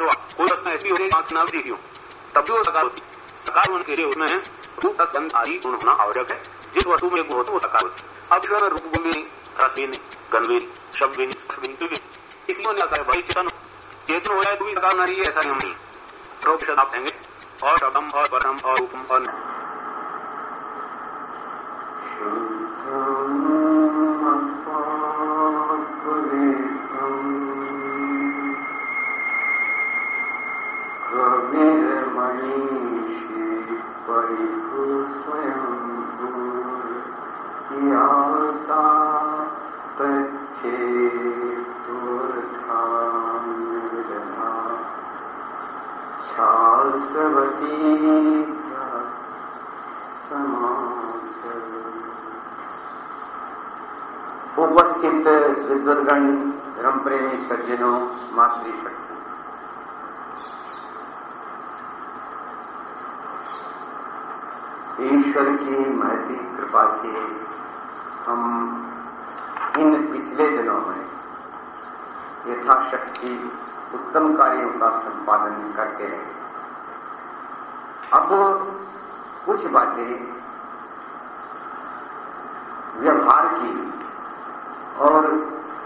हो। हो आवश्यक है। जिस वस्तु में गुण होता वो सकार होती अब इसमें रूप गुण भी नहीं रस भी नहीं गंध भी नहीं शब्द भी नहीं स्पर्श भी नहीं इसलिए ने कहा भाई चेतन चेतन हो जाए तो भी सकार ना है, ऐसा नहीं रोग शब्द आप देंगे और शब्दम और परम और रूपम और उपस्थित विद्वदगण धर्म प्रेमी सज्जनों मातृ शक्ति ईश्वर की महती कृपा से हम इन पिछले दिनों में यथाशक्ति उत्तम कार्यों का संपादन करते रहे अब कुछ बातें व्यवहार की और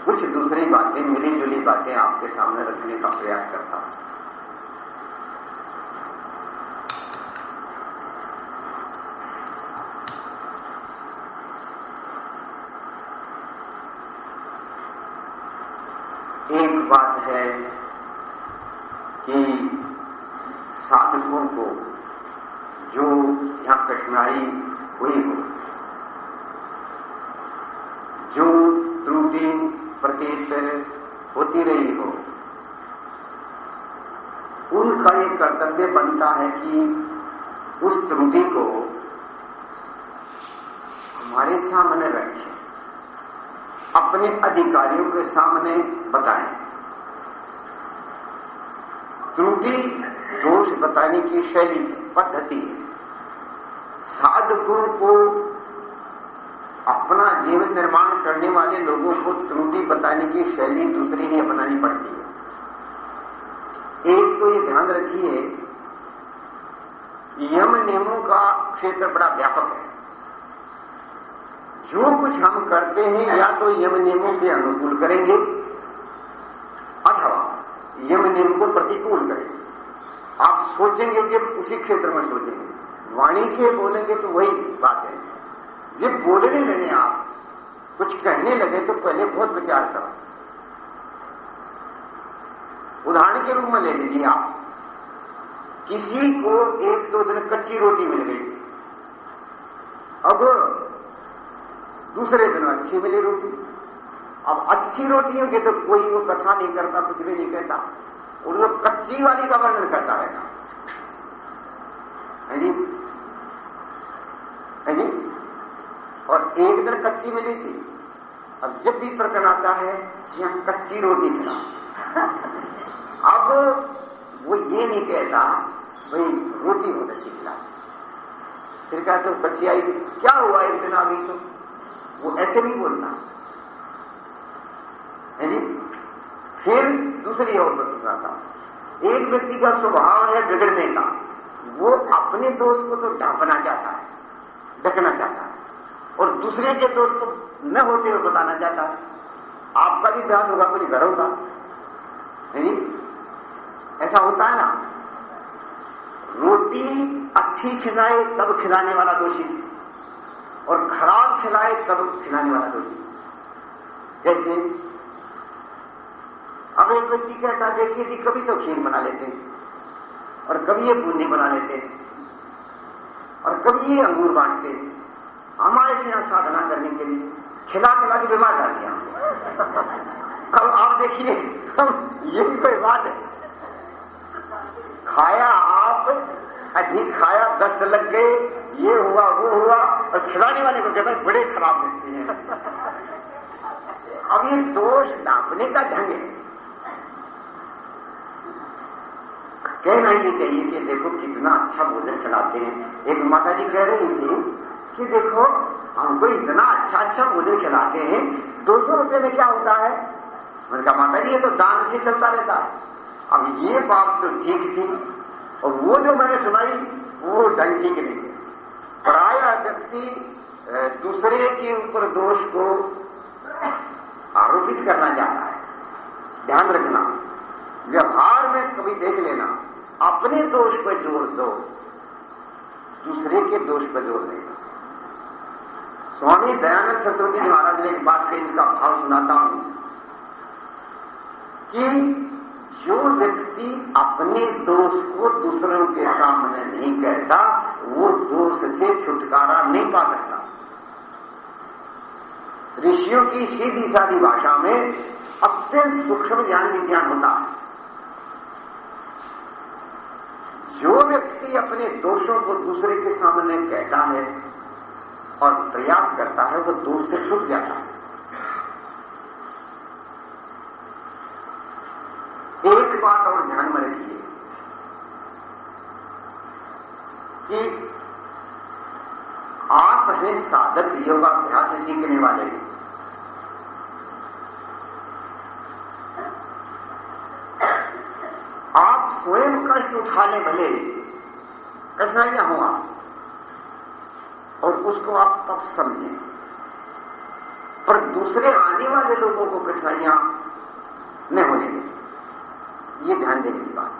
कुछ दूसरी बातें मिली जुली बातें आपके सामने रखने का प्रयास करता हूँ। एक बात है कि साधकों को कठिनाई हुई हो। जो त्रुटि प्रतीत होती रही हो, उनका एक कर्तव्य बनता है कि उस त्रुटि को हमारे सामने रखें, अपने अधिकारियों के सामने बताएँ। त्रुटि दोष बताने की शैली, पद्धति साधकों को अपना जीवन निर्माण करने वाले लोगों को त्रुटि बताने की शैली दूसरी ही अपनानी पड़ती है। एक तो ये ध्यान रखिए, यम नियमों का क्षेत्र बड़ा व्यापक है। जो कुछ हम करते हैं, या तो यम नियमों के अनुकूल करेंगे, अथवा यम नियम को प्रतिकूल करेंगे। आप सोचेंगे जब उसी क्षेत्र में सोचेंगे। वाणी से बोलेंगे तो वही बात है। जब बोलने लगे आप, कुछ कहने लगे तो पहले बहुत विचार करो। उदाहरण के रूप में ले लीजिए आप। किसी को एक दो दिन कच्ची रोटी मिल गई। अब दूसरे दिन अच्छी मिली रोटी। अब अच्छी रोटियों के तो कोई वो कथा नहीं करता, कुछ भी नहीं कहता। और वो कच्ची वाली का वर्णन करता रहता है जी है जी और एक दिन कच्ची मिली थी। अब जब भी प्रकरण आता है कि हम कच्ची रोटी खिला अब वो ये नहीं कहता, भाई, रोटी बहुत अच्छी खिला। फिर कहते तो कच्ची आई थी। क्या हुआ एक दिन अभी तो वो ऐसे नहीं बोलना है जी? फिर दूसरी और बताता एक व्यक्ति का स्वभाव है बिगड़ने का। वो अपने दोस्त को तो ढांपना चाहता है ढकना चाहता है। और दूसरे के दोस्त को न होते हुए बताना चाहता। आपका भी ध्यान होगा कोई घर होगा। है जी ऐसा होता है ना? रोटी अच्छी खिलाए, तब खिलाने वाला दोषी। और खराब खिलाए, तब खिलाने वाला दोषी। जैसे, अब एक व्यक्ति कहता, देखिए कि कभी तो खीर बना लेते हैं और कभी ये बूंदी बना लेते हैं और कभी ये अंगूर बांटते हैं। हमारे यहाँ साधना करने के लिए खिला खिला के बीमार कर दिया। अब आप देखिए ये भी कोई बात है। खाया आप, अधिक खाया दस्त लग गए, ये हुआ, वो हुआ, और खिलाने वाले को कहते बड़े खराब लगते हैं। अब ये दोष नापने का ढंग है। कहना ही चाहिए कि देखो कितना अच्छा भोजन खिलाते हैं। एक माता जी कह रही थी कि देखो हमको इतना अच्छा अच्छा भोजन खिलाते हैं, दो सौ रुपये में क्या होता है? मैंने कहा, माता जी, ये तो दान से चलता रहता है। अब ये बात तो ठीक थी, और वो जो मैंने सुनाई, वो ढंग ठीक नहीं है प्राय व्यक्ति दूसरे के ऊपर दोष को आरोपित करना चाहता है। ध्यान रखना, व्यवहार में कभी देख लेना, अपने दोष पर ज़ोर दो, दूसरे के दोष पर ज़ोर देना स्वामी दयानंद सरस्वती महाराज ने एक बात कही इसका भाव सुनाता हूँ कि जो व्यक्ति अपने दोष को दूसरों के सामने नहीं कहता, वो दोष से छुटकारा नहीं पा सकता। ऋषियों की सीधी सादी भाषा में अत्यंत सूक्ष्म ज्ञान विज्ञान होता है। जो व्यक्ति अपने दोषों को दूसरे के सामने कहता है और प्रयास करता है, वो दूर से छूट जाता है। एक बात और ध्यान में रखिए कि आप हैं साधक, योगाभ्यास सीखने वाले। आप स्वयं कष्ट उठा ले भले। कठिनाइयाँ हो आप और उसको आप तब समझें। पर दूसरे आने वाले लोगों को कठिनाइयाँ न होने दें। ये ध्यान देने की बात।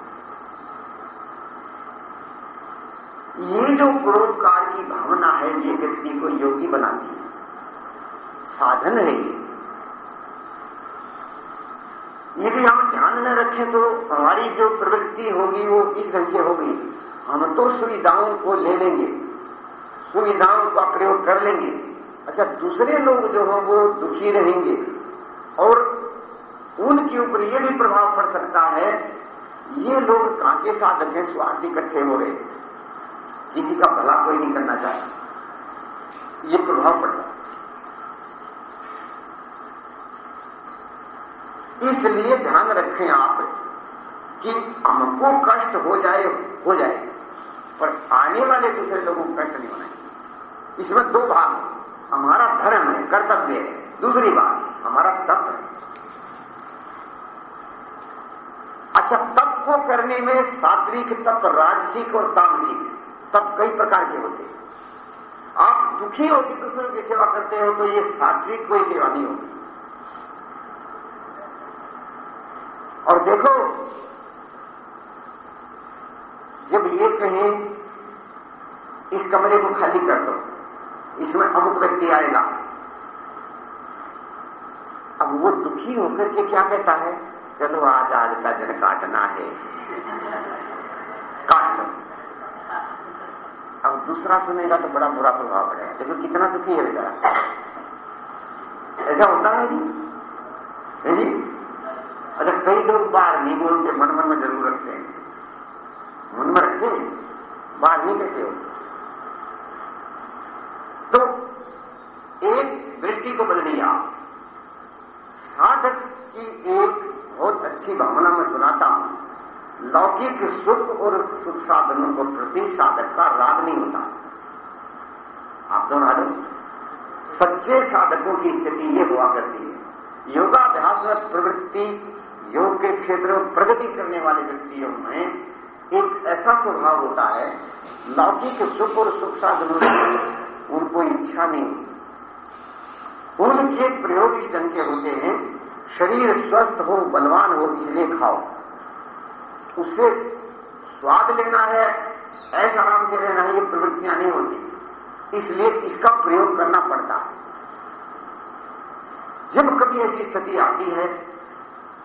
ये जो परोपकार की भावना है, ये व्यक्ति को योगी बनाती है। साधन है ये। यदि हम ध्यान न रखें तो हमारी जो प्रवृत्ति होगी, वो इस ढंग से होगी हम तो सुविधाओं को ले लेंगे। सुविधाओं का प्रयोग कर लेंगे। अच्छा दूसरे लोग जो हों, वो दुखी रहेंगे। और उनके ऊपर ये भी प्रभाव पड़ सकता है, ये लोग कांके साधक हैं, स्वार्थ इकट्ठे हो रहे किसी का भला कोई नहीं करना चाहता। ये प्रभाव पड़ता इसलिए ध्यान रखें आप कि हमको कष्ट हो जाए हो जाए, पर आने वाले दूसरे लोगों को कष्ट नहीं होना इसमें दो भाग हैं। हमारा धर्म है, कर्तव्य है। दूसरी बात, हमारा तप है। अच्छा तप को करने में सात्विक तप, राजसिक और तामसिक, तप कई प्रकार के होते हैं। आप दुखी होकर दूसरों की सेवा करते हो तो ये सात्विक कोई सेवा नहीं होती। और देखो, जब ये कहें, इस कमरे को खाली कर दो। इसमें अमुक व्यक्ति आएगा। अब वो दुखी होकर के क्या कहता है? चलो आज आज का दिन काटना है। काट लो। अब दूसरा सुनेगा तो बड़ा बुरा प्रभाव पड़ेगा। देखो कितना दुखी है बेचारा। ऐसा होता है जी जी अच्छा कई लोग बाहर नहीं बोलते, मन मन में ज़रूर रखते हैं। मन में रखते हैं? बाहर नहीं कहते हो तो को बदलिए आप साधक की एक बहुत अच्छी भावना में सुनाता हूँ। लौकिक सुख और सुख साधनों को प्रति साधक का राग नहीं होता। आप दोनों लो सच्चे साधकों की स्थिति ये हुआ करती है। योगाभ्यास में प्रवृत्ति, योग के क्षेत्र में प्रगति करने वाले व्यक्तियों में एक ऐसा स्वभाव होता है, लौकिक सुख और सुख साधनों की उनको इच्छा नहीं उनके प्रयोग इस ढंग के होते हैं, शरीर स्वस्थ हो, बलवान हो, इसलिए खाओ। उससे स्वाद लेना है, ऐसा आराम से लेना है ये प्रवृत्तियाँ नहीं होती। इसलिए इसका प्रयोग करना पड़ता है। जब कभी ऐसी स्थिति आती है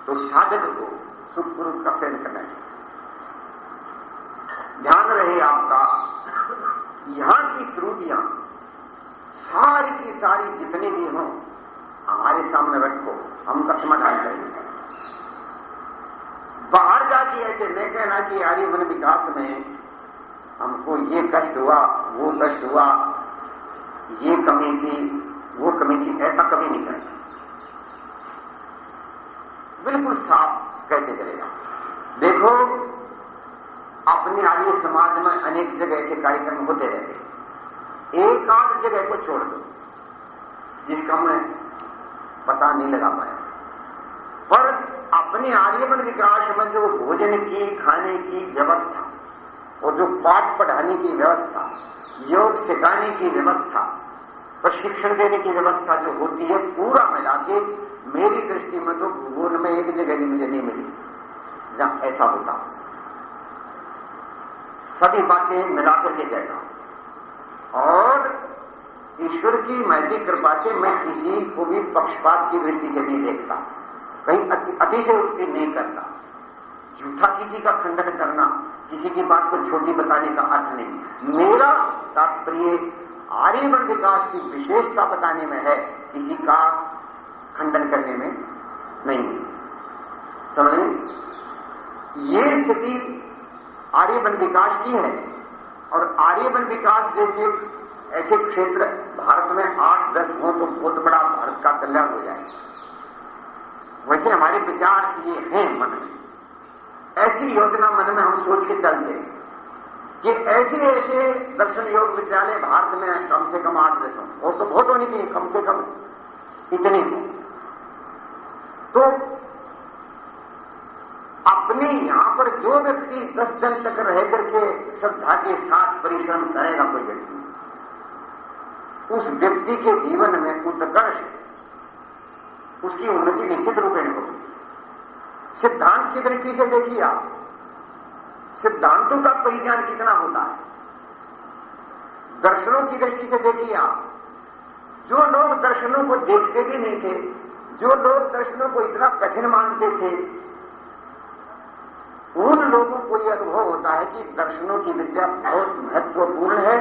तो साधक को सुखपूर्व का सेवन करना चाहिए। ध्यान रहे आपका, यहाँ की त्रुटियाँ सारी की सारी जितनी भी हों, हमारे सामने रखो, हम उसका समाधान करेंगे बाहर जाके ऐसे नहीं कहना कि आर्यवन विकास में हमको ये कष्ट हुआ, वो कष्ट हुआ, ये कमी थी, वो कमी थी, ऐसा कभी नहीं करना बिल्कुल साफ़ कहते चलेगा देखो, अपने आर्य समाज में अनेक जगह ऐसे कार्यक्रम होते रहते एक आध जगह को छोड़ दो। जिसका मैं पता नहीं लगा पाया। पर अपने आर्यमन विकास में जो भोजन की, खाने की व्यवस्था और जो पाठ पढ़ाने की व्यवस्था, योग सिखाने की व्यवस्था, प्रशिक्षण देने की व्यवस्था जो होती है, पूरा मिला के मेरी दृष्टि में तो भूगोल में एक जगह भी मुझे नहीं मिली। जहाँ ऐसा होता। सभी बातें मिलाकर के कहता और ईश्वर की मैत्री कृपा से मैं किसी को भी पक्षपात की दृष्टि से नहीं देखता। कहीं अतिशय उत्ती नहीं करता। झूठा किसी का खंडन करना, किसी की बात को छोटी बताने का अर्थ नहीं। मेरा तात्पर्य आर्यवन विकास की विशेषता बताने में है, किसी का खंडन करने में नहीं। समझे? ये स्थिति आर्यवन विकास की है। और आर्यवन विकास जैसे ऐसे क्षेत्र भारत में आठ, दस हो तो बहुत बड़ा भारत का कल्याण हो जाए। वैसे हमारे विचार ये हैं मन में। ऐसी योजना मन में हम सोच के चलते कि ऐसे ऐसे दर्शन योग विद्यालय भारत में कम से कम आठ, दस हो। और तो बहुत होनी चाहिए, कम से कम इतने हो। तो अपने यहाँ पर जो व्यक्ति दस दिन तक रह करके श्रद्धा के साथ परिश्रम करेगा कोई व्यक्ति। उस व्यक्ति के जीवन में उत्कर्ष, उसकी उन्नति निश्चित रूप में होगी। सिद्धांत की दृष्टि से देखिए आप, सिद्धांतों का परिज्ञान कितना होता है। दर्शनों की दृष्टि से देखिए आप, जो लोग दर्शनों को देखते भी नहीं थे, जो लोग दर्शनों को इतना कठिन मानते थे उन लोगों को यह अनुभव होता है कि दर्शनों की विद्या बहुत महत्वपूर्ण है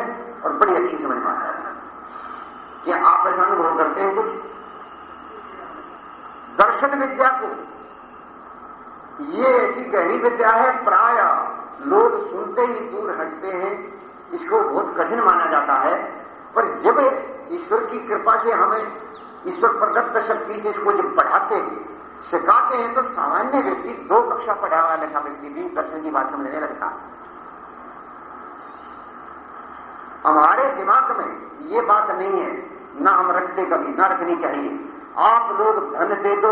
और बड़ी अच्छी समझ में है। क्या आप ऐसा अनुभव करते हैं कुछ? दर्शन विद्या को, ये ऐसी गहरी विद्या है, प्राय लोग सुनते ही दूर हटते हैं, इसको बहुत कठिन माना जाता है, पर जब ईश्वर की कृपा से हमें ईश्वर प्रदत्त शक्ति से इसको जब पढ़ाते हैं सिखाते हैं तो सामान्य व्यक्ति दो कक्षा पढ़ा हुआ लिखा व्यक्ति भी दर्शन की बात समझने लगता हमारे दिमाग में ये बात नहीं है, ना हम रखते कभी, ना रखनी चाहिए। आप लोग धन दे दो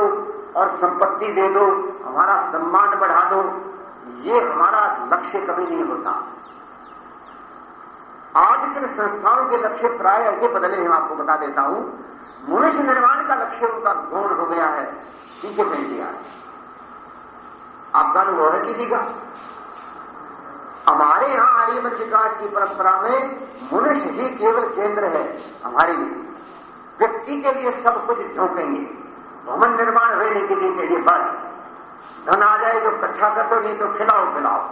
और संपत्ति दे दो, हमारा सम्मान बढ़ा दो, ये हमारा लक्ष्य कभी नहीं होता। आज के संस्थाओं के लक्ष्य प्राय ऐसे बदले हैं आपको बता देता हूँ। मनुष्य निर्माण का लक्ष्य उनका गौण हो गया है। पीछे फेंक दिया। आपका अनुभव है किसी का? हमारे यहाँ आर्यमन विकास की परंपरा में मनुष्य ही केवल केंद्र है, हमारे लिए। व्यक्ति के लिए सब कुछ झोंकेंगे। भवन निर्माण रहने के लिए चाहिए बस। धन आ जाए जो इकट्ठा कर दो, नहीं तो खिलाओ खिलाओ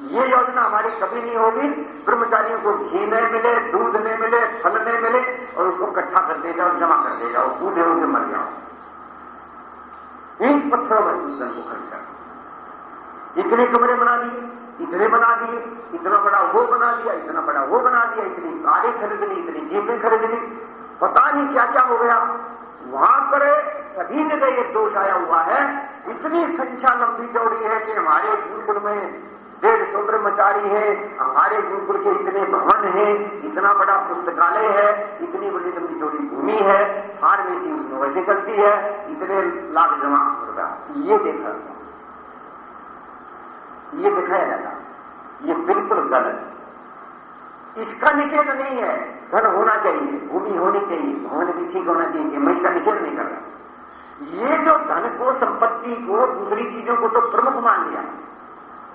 ये योजना हमारी कभी नहीं होगी। ब्रह्मचारियों को घी नहीं मिले, दूध नहीं मिले, फल नहीं मिले और उसको इकट्ठा कर दे जाओ, जमा कर दे जाओ, बूढ़े होकर मर जाओ। पत्थरों में धन को खर्च कर इतने कमरे बना दिए, इतने बना दिए, इतना बड़ा वो बना दिया, इतना बड़ा वो बना दिया, इतनी कारें खरीद ली इतनी जीपें खरीद ली पता नहीं क्या क्या हो गया। वहाँ पर सभी जगह एक दोष आया हुआ है। इतनी संख्या लंबी चौड़ी है कि हमारे गुरुकुल में डेढ़ सौ ब्रह्मचारी है, हमारे गुरुकुल के इतने भवन हैं, इतना बड़ा पुस्तकालय है, इतनी बड़ी लंबी चौड़ी भूमि है फार्मेसी उसमें वैसे चलती है, इतने लाख जमा होगा ये देखा। ये दिखाया जाता। ये बिल्कुल गलत। इसका निषेध नहीं है। धन होना चाहिए, भूमि होनी चाहिए, भवन भी ठीक होना चाहिए मैं इसका निषेध नहीं कर रहा। ये जो धन को, संपत्ति को, दूसरी चीज़ों को तो प्रमुख मान लिया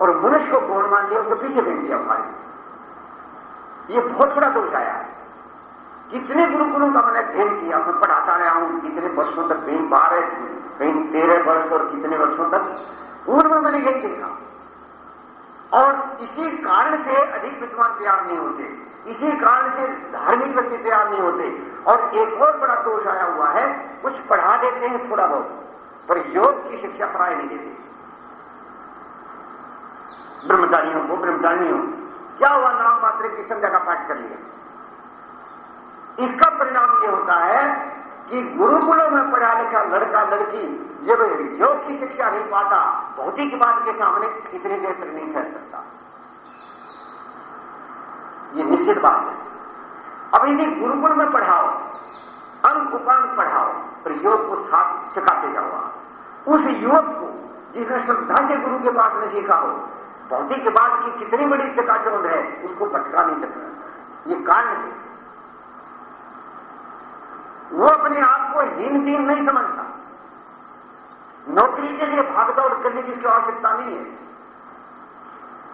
और मनुष्य को गौण मान लिया उसको पीछे भेज दिया हमारे। ये बहुत बड़ा दोष आया है। कितने गुरुकुलों का मैंने अध्ययन किया, मैं पढ़ाता रहा हूँ कितने वर्षों तक कहीं बारह कहीं तेरह वर्ष और कितने वर्षों तक उनमें मैंने यही देखा। और इसी कारण से अधिक विद्वान तैयार नहीं होते। इसी कारण से धार्मिक व्यक्ति तैयार नहीं होते। और एक और बड़ा दोष आया हुआ है, कुछ पढ़ा देते हैं थोड़ा बहुत, पर योग की शिक्षा पढ़ाई नहीं देते। ब्रह्मचारियों को, ब्रह्मचारियों। क्या हुआ? नाम मात्र की संज्ञा का पाठ कर लिया इसका परिणाम यह होता है कि गुरुकुलों में पढ़ा लिखा लड़का, लड़की, जब योग की शिक्षा नहीं पाता, भौतिक बात के सामने इतनी देर तक नहीं ठहर सकता। ये निश्चित बात है। अब यदि गुरुकुल में पढ़ाओ, अंक उपांक पढ़ाओ और योग को साथ सिखाते जाओ उस युवक को, जिसने श्रद्धा से गुरु के पास में सीखा हो भौतिक बात की कितनी बड़ी चकाचौंध है, उसको भटका नहीं सकता। ये कारण है। वो अपने आप को हीन दीन नहीं समझता। नौकरी के लिए भागदौड़ करने की उसकी आवश्यकता नहीं है।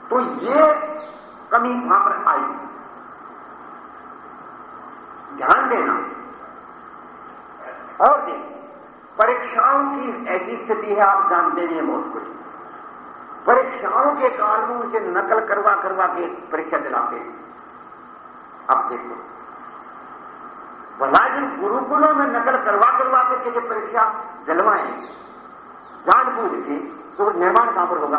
तो ये कमी वहाँ पर आई। ध्यान देना। और देखिए, परीक्षाओं की ऐसी स्थिति है, आप जानते हैं बहुत कुछ। परीक्षाओं के में उसे नकल करवा करवा के परीक्षा दिलाते हैं। अब देखो भला जिन गुरुकुलों में नकल करवा करवा के जो परीक्षा दिलवाए, जानबूझ के तो निर्माण कहाँ पर होगा?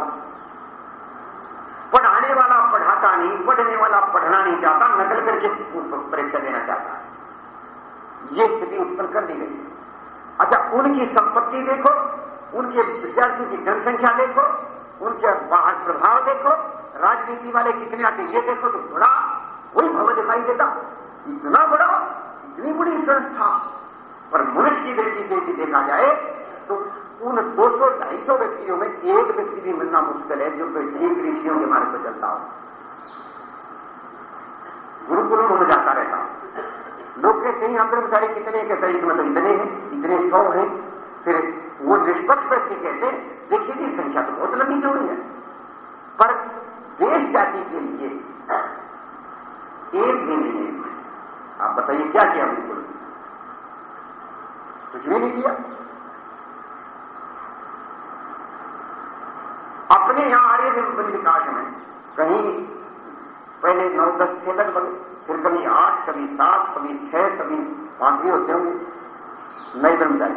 पढ़ाने वाला पढ़ाता नहीं, पढ़ने वाला पढ़ना नहीं चाहता, नकल करके परीक्षा देना चाहता। है ये स्थिति उत्पन्न कर दी गई। अच्छा उनकी संपत्ति देखो, उनके विद्यार्थियों की जनसंख्या देखो उनके बाहर प्रभाव देखो, राजनीति वाले कितने आते ये देखो तो बड़ा, वही भव दिखाई देता। इतना बड़ा, इतनी बड़ी संस्था। पर मनुष्य की दृष्टि से यदि देखा जाए तो उन 200-250 व्यक्तियों में एक व्यक्ति भी मिलना मुश्किल है, जो ठीक ऋषियों के मार्ग पर चलता हो। गुरुकुलों में जाता रहता लोग कहते हैं हम ब्रह्मचारी कितने के सही मतलब इतने हैं, इतने सौ हैं। फिर वो निष्पक्ष व्यक्ति कहते देखिए कि संख्या तो बहुत लंबी जोड़ी है। पर देश जाति के लिए एक भी नहीं आप बताइए क्या किया बिल्कुल कुछ भी नहीं किया। अपने यहाँ आर्य वन विकास में। कहीं पहले नौ दस थे लगभग, फिर कभी आठ, कभी सात, कभी छह, कभी पाँच भी होते होंगे। नए ब्रह्मचारी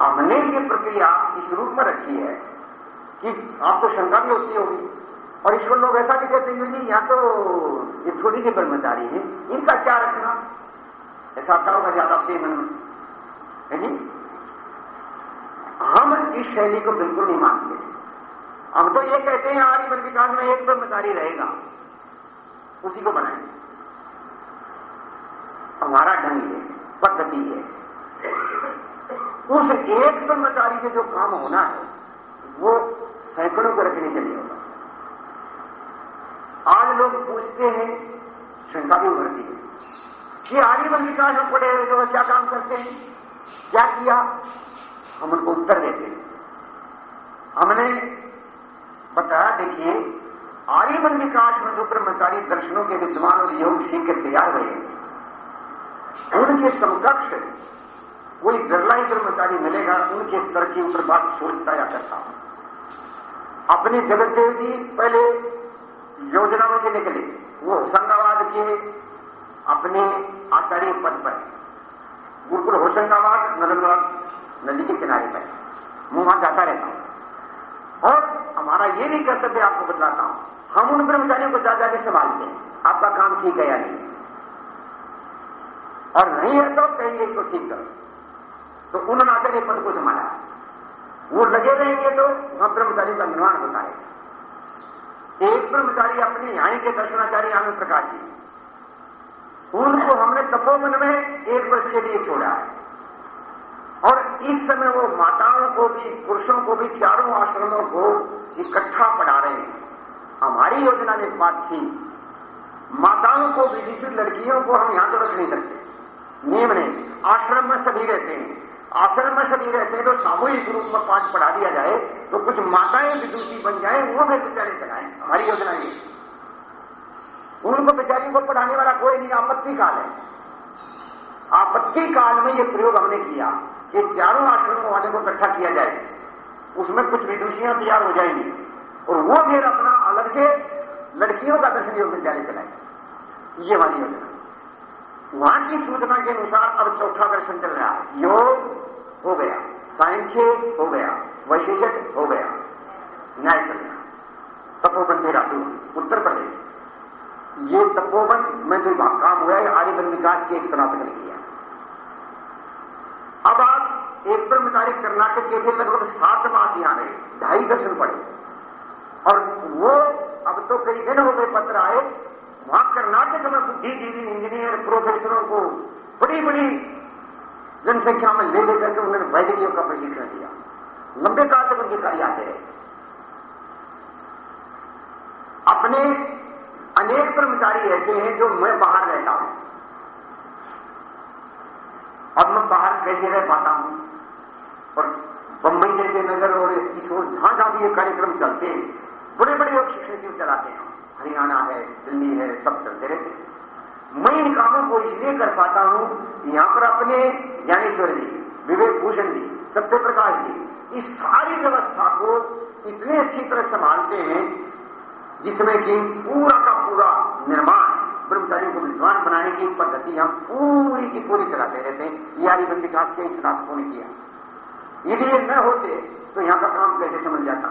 हमने ये प्रक्रिया इस रूप में रखी है कि आपको शंका भी होती होगी। और ईश्वर लोग ऐसा भी कहते हैं जी, यहाँ तो ये थोड़ी सी ब्रह्मचारी है, इनका क्या रखना? ऐसा आता होगा ज़्यादा आपके मन है जी? हम इस शैली को बिल्कुल नहीं मानते। हम तो ये कहते हैं आर्य वन विकास में एक ब्रह्मचारी रहेगा, उसी को बनाएँगे हमारा ढंग है, पद्धति है। उस एक ब्रह्मचारी से जो काम होना है, वो सैकड़ों को रखने से नहीं होगा आज लोग पूछते हैं, शंका भी उभरती है कि आजीवन विकास में पड़े हुए जो क्या काम करते हैं, क्या किया? हम उनको उत्तर देते हैं। हमने बताया, देखिए आजीवन विकास में जो ब्रह्मचारी दर्शनों के विद्वान और योग सीख के तैयार हुए उनके समकक्ष कोई बिरला कर्मचारी मिलेगा, उनके स्तर के ऊपर बात सोचता या करता हूँ। अपने जगत देव जी पहले योजना में से निकले, वो होशंगाबाद के अपने आचार्य पद पर गुरुकुल होशंगाबाद नदनबाद नदी के किनारे पर मैं वहाँ जाता रहता हूँ। और हमारा ये भी कर्तव्य आपको बतलाता हूँ, हम उन कर्मचारियों को जा जाके संभालते हैं। आपका काम ठीक है या नहीं? और नहीं है तो कहेंगे इसको ठीक करो। तो उन्होंने आचार्य पद को संभाला। वो लगे रहेंगे तो वहाँ ब्रह्मचारी का निर्माण होता है। एक ब्रह्मचारी अपने यहाँ के दर्शनाचार्य आनंद प्रकाश जी। उनको हमने तपोवन में एक वर्ष के लिए छोड़ा है। और इस समय वो माताओं को भी, पुरुषों को भी, चारों आश्रमों को इकट्ठा पढ़ा रहे हैं। हमारी योजना में बात थी। माताओं को विधिषित लड़कियों को हम यहाँ तो रख नहीं सकते। नियम नहीं आश्रम में सभी रहते हैं। आश्रम में सभी रहते हैं तो सामूहिक रूप में पाँच पढ़ा दिया जाए तो कुछ माताएँ विदुषी बन जाए, वो भी बेचारे चलाएँ, हमारी योजना ये। उनको बेचारी को पढ़ाने वाला कोई नहीं, आपत्ति काल है। आपत्ति काल में ये प्रयोग हमने किया कि चारों आश्रमों वाले को इकट्ठा किया जाए। उसमें कुछ विदुषियाँ तैयार हो जाएँगी, और वो फिर अपना अलग से लड़कियों का दर्शन योग विद्यालय चलाए। ये हमारी योजना। वहाँ की सूचना के अनुसार अब चौथा दर्शन चल रहा है। योग हो गया सांख्य हो गया, वैशेषक हो गया, न्याय चल रहा तपोवन देहरादून उत्तर प्रदेश। ये तपोवन में जो काम हुआ है आर्यवन विकास के एक स्नातक ने किया अब आप एक ब्रह्मचारी कर्नाटक के थे लगभग सात मास यहाँ रहे, ढाई दर्शन पड़े और वो अब तो कई दिन हो गए पत्र आए वहाँ कर्नाटक में बुद्धिजीवी इंजीनियर प्रोफेसरों को बड़ी बड़ी जनसंख्या में ले लेकर के उन्होंने वैदिक योग का प्रशिक्षण दिया। लंबे काल तक उनके कार्य आते रहे अपने अनेक कर्मचारी ऐसे हैं जो मैं बाहर रहता हूँ। अब मैं बाहर कैसे रह पाता हूँ? और बंबई जैसे नगर और ओर जहाँ जहाँ भी ये कार्यक्रम चलते हैं बड़े बड़े लोग शिक्षण चलाते हैं हरियाणा है, दिल्ली है, सब चलते रहते मैं इन कामों को इसलिए कर पाता हूँ यहाँ पर अपने ज्ञानेश्वर जी, विवेक भूषण जी सत्य प्रकाश जी, इस सारी व्यवस्था को इतने अच्छी तरह संभालते हैं, जिसमें कि पूरा का पूरा निर्माण, ब्रह्मचारियों को विद्वान बनाने की पद्धति हम पूरी की पूरी चलाते रहते हैं। यारी बन विकास के इस ने किया। यदि ये न होते तो यहाँ का काम कैसे समझ जाता?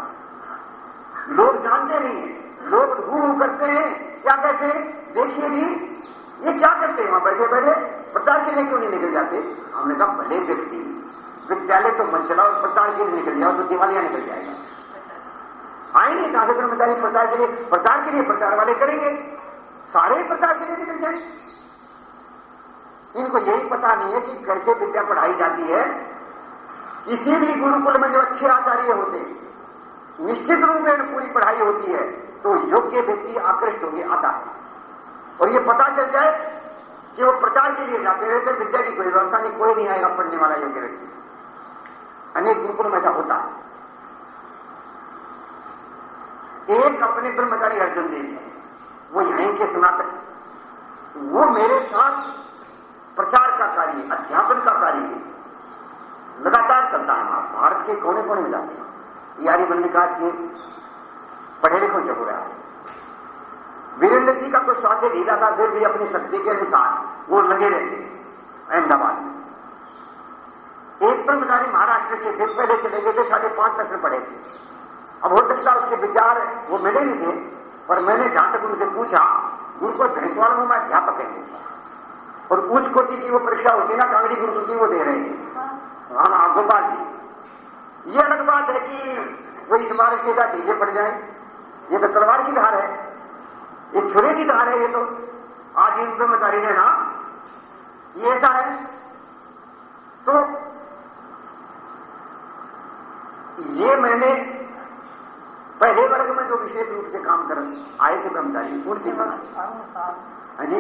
लोग जानते नहीं है। लोग हू करते हैं, क्या कहते हैं? देखिए जी, ये क्या करते हैं? वहाँ बैठे बैठे प्रचार के लिए क्यों नहीं निकल जाते? हमने कहा, भले व्यक्ति, विद्यालय तो मत चलाओ प्रचार के लिए निकल जाओ तो दिवालिया निकल जाएगा। आएँगे से कर्मचारी प्रचार के लिए प्रचार के लिए प्रचार वाले करेंगे। सारे प्रचार के लिए निकल जाए। इनको यही पता नहीं है कि कैसे विद्या पढ़ाई जाती है। किसी भी गुरुकुल में जो अच्छे आचार्य होते निश्चित रूप में पूरी पढ़ाई होती है। तो योग्य व्यक्ति आकृष्ट होगी आता है। और ये पता चल जाए कि वो प्रचार के लिए जाते रहते विद्या की कोई व्यवस्था नहीं, कोई नहीं आएगा पढ़ने वाला योग्य व्यक्ति। अनेक गुरुकुल में ऐसा होता है। एक अपने ब्रह्मचारी अर्जुन जी वो यहीं के सुनाते वो मेरे साथ प्रचार का कार्य, अध्यापन का कार्य लगातार चलता है। भारत के कोने कोने में जाते हैं। यारी बन विकास के पढ़े लिखों से हो रहा है वीरेंद्र जी का कोई स्वास्थ्य ढीला था, फिर भी अपनी शक्ति के अनुसार वो लगे रहते अहमदाबाद में। एक ब्रह्मचारी महाराष्ट्र के थे पहले चले गए थे, साढ़े पाँच प्रश्न पढ़े थे। अब हो सकता उसके विचार वो मिले नहीं थे, पर मैंने जहाँ तक उनसे पूछा गुरुकुल भैंसवाड़ में मैं अध्यापक है। और उच्च कोटि की वो परीक्षा होती ना, कांगड़ी गुरुकुल की, वो दे रहे हैं। हाँ हाँ गोपाल जी। ये अलग बात है कि वो इस मारे सीधा ढीले पड़ जाए। ये तो तलवार की धार है। ये छुरे की धार है ये तो। आज इन ब्रह्मचारी ने ना ये ऐसा है? तो ये मैंने पहले वर्ग में जो विशेष रूप से काम कर आए थे कर्मचारी पूर्ति जी।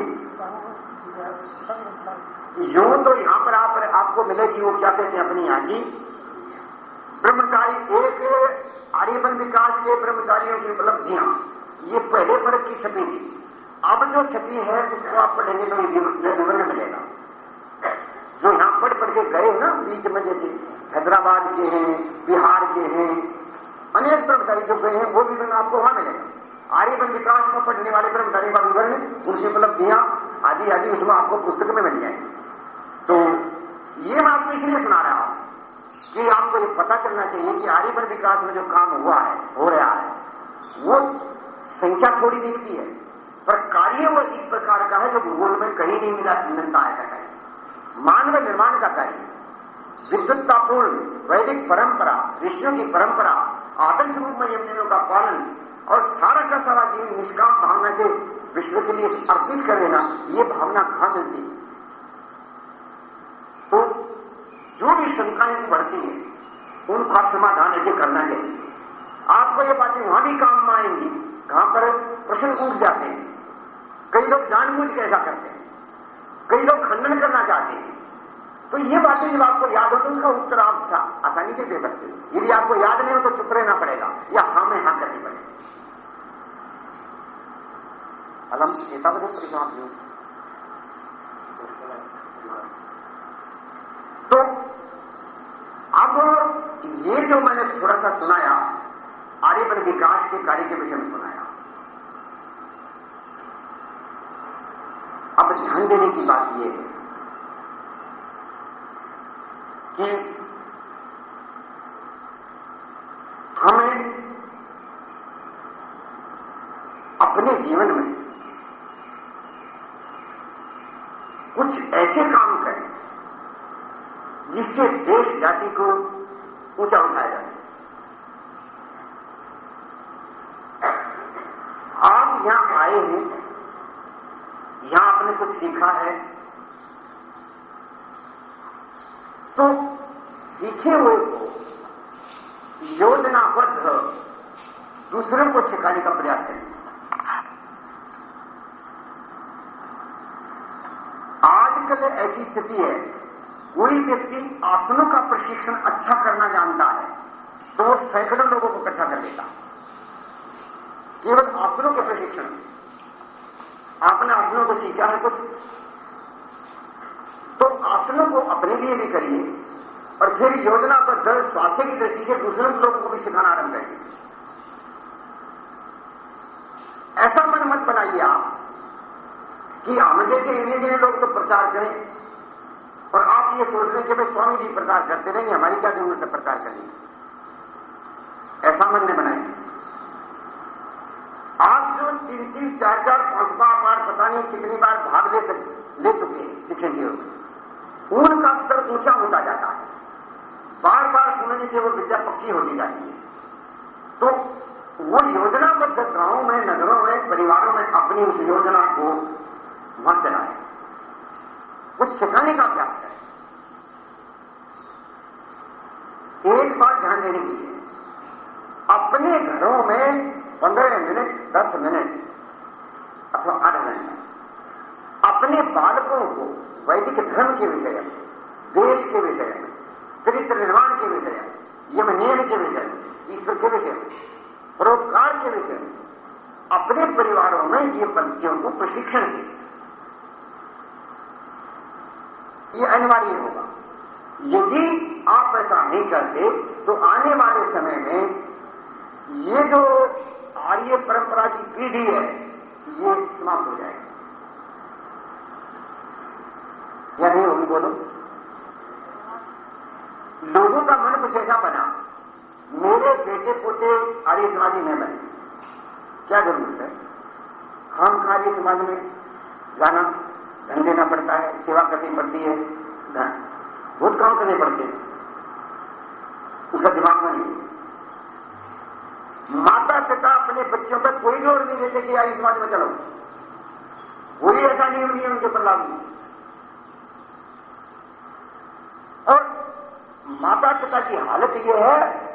यूँ तो यहाँ पर आप, आपको मिलेगी, वो क्या कहते हैं अपनी यहाँ की ब्रह्मचारी एक आर्यवन विकास के ब्रह्मचारियों की उपलब्धियाँ, ये पहले वर्ग की छपी थी। अब जो छपी है, उसको आप पढ़ेंगे तो ये विवरण मिलेगा। जो यहाँ पढ़ पढ़ के गए ना, बीच में जैसे हैदराबाद के हैं, बिहार के हैं, अनेक ब्रह्मचारी जो गए हैं, वो विवरण आपको वहाँ मिलेगा। आर्यवन विकास में पढ़ने वाले ब्रह्मचारी का विवरण उनकी उपलब्धियाँ आदि आदि उसमें आपको पुस्तक में मिल जाएँगे। तो ये मैं आपको इसलिए सुना रहा हूँ कि आपको ये पता चलना चाहिए कि आर्यवन विकास में जो काम हुआ है, हो रहा है, वो संख्या थोड़ी दिखती है, पर कार्य वो इस प्रकार का है जो भूगोल में कहीं नहीं मिला मिलता है कार्य मानव निर्माण का कार्य विद्युत्तापूर्ण वैदिक परंपरा ऋषियों की परंपरा, आदर्श रूप में यम का पालन, और सारा का सारा जीवन निष्काम भावना से विश्व के लिए अर्पित कर देना, ये भावना कहाँ मिलती? है तो जो भी शंकाएँ बढ़ती हैं, उनका समाधान ऐसे करना चाहिए आपको ये बातें वहाँ भी काम में आएँगी कहाँ पर प्रश्न उठ जाते हैं। कई लोग जानबूझ के ऐसा करते हैं, कई लोग खंडन करना चाहते हैं। तो ये बातें जब आपको याद हो तो उनका उत्तर आप आसानी से दे सकते हैं। यदि आपको याद नहीं हो तो चुप रहना पड़ेगा, या हाँ में हाँ करनी पड़ेगी। अलम एतावत परिणाम तो अब ये जो मैंने थोड़ा सा सुनाया आर्यवन विकास के कार्य के विषय में सुनाया। अब ध्यान देने की बात यह है कि हमें अपने जीवन में कुछ ऐसे काम करें जिससे देश जाति को ऊँचा उठाया जाए आप यहाँ आए हैं यहाँ आपने कुछ सीखा है तो सीखे हुए को योजनाबद्ध दूसरों को सिखाने का प्रयास करें। आजकल ऐसी स्थिति है, कोई व्यक्ति आसनों का प्रशिक्षण अच्छा करना जानता है तो वो सैकड़ों लोगों को इकट्ठा कर लेता। केवल आसनों के प्रशिक्षण, आपने आसनों को सीखा है तो आसनों को अपने लिए भी करिए और फिर योजनाबद्ध स्वास्थ्य की दृष्टि से दूसरे लोगों को भी सिखाना आरंभ करिए ऐसा मन मत बनाइए आप कि हम जैसे इन्हें जिन्हें लोग तो प्रचार करें और आप ये सोच रहे कि भाई स्वामी जी प्रचार करते रहेंगे, हमारी क्या ज़रूरत है प्रचार करने ऐसा मन ने बनाए आप जो तीन तीन, चार चार, पाँच बार बार पता नहीं कितनी बार भाग ले ले चुके हैं शिक्षण के उनका स्तर ऊँचा होता जाता है। बार बार सुनने से वो विद्या पक्की होती जाती है। तो वो योजनाबद्ध गाँवों में, नगरों में, परिवारों में अपनी उस योजना को वहाँ चलाए। कुछ सिखाने का अभ्यास करें। एक बात ध्यान देने की है। अपने घरों में पंद्रह मिनट, दस मिनट, अथवा आधा घंटा अपने बालकों को वैदिक धर्म के विषय देश के विषय, चरित्र निर्माण के विषय में यमनियम के विषय, ईश्वर के विषय, परोपकार के विषय, अपने परिवारों में ये बच्चों को प्रशिक्षण दें। ये अनिवार्य होगा। यदि आप ऐसा नहीं करते तो आने वाले समय में ये जो आर्य परंपरा की पीढ़ी है, ये समाप्त हो जाएगी या नहीं होगी बोलो। लोगों का मन कुछ ऐसा बना। मेरे बेटे पोते आर्य समाजी में बने। क्या ज़रूरत है? हम आर्य समाज में। जाना, धन देना पड़ता है, सेवा करनी पड़ती है। धन, बहुत काम करने पड़ते हैं। उसका दिमाग में नहीं। माता पिता अपने बच्चों पर कोई ज़ोर नहीं देते कि यार समाज में चलो। कोई ऐसा नियम नहीं है उनके पर लागू। और माता पिता की हालत यह है,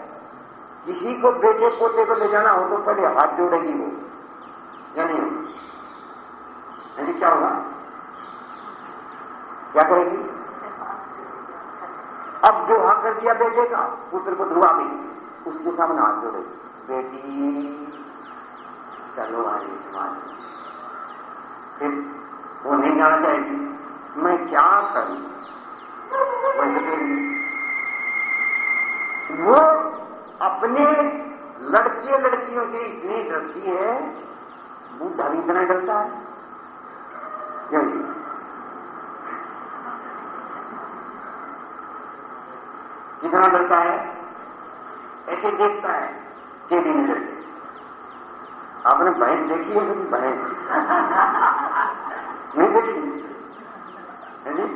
किसी को बेटे पोते को ले जाना हो तो पहले हाथ जोड़ेगी वो। या नहीं यानी क्या होगा? क्या करेगी? अब जो हाँ कर दिया बेटे का, पुत्र को धुआ भी। उसके सामने हाथ जोड़ेगी। बेटी, चलो आज समाज फिर वो नहीं जाना चाहेगी। मैं क्या करूँ? वो अपने लड़के लड़कियों से इतनी डरती है बूढ़ा भी इतना डरता है। क्यों? कितना डरता है? ऐसे देखता है टेढ़ी नज़र से आपने भैंस देखी है कभी भैंस नहीं देखी है जी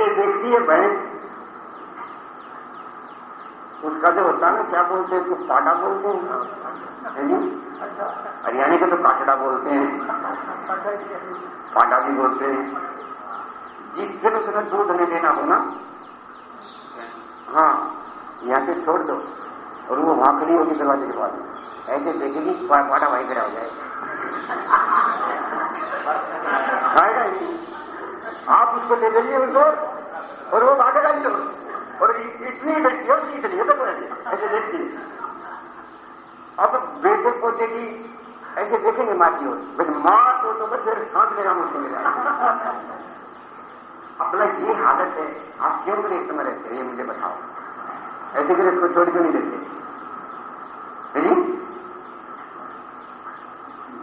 ऐसे देखती है भैंस उसका जो होता है ना क्या बोलते हैं उसको पाटा बोलते हैं? जी? हरियाणा के तो काटड़ा बोलते हैं। पाटा भी बोलते हैं। जिस दिन उसने दूध नहीं देना हो ना हाँ यहाँ से छोड़ दो और वो वहाँ खड़ी होगी दरवाजे के पास। ऐसे देखेगी पाटा वहीं खड़ा हो जाएगा खाएगा आप उसको ले जाइए उसको और वो भागेगा ही और इतनी बेटी सीख रही है। ऐसे देखती अब बेटे पोते की ऐसे देखेंगे माँ की ओर। बस माँ को तो बस फिर सांस लेना मुश्किल मिला। अपना ये हालत है, आप क्यों करे समय रहते ये मुझे बताओ। ऐसे करे इसको छोड़ क्यों नहीं देते?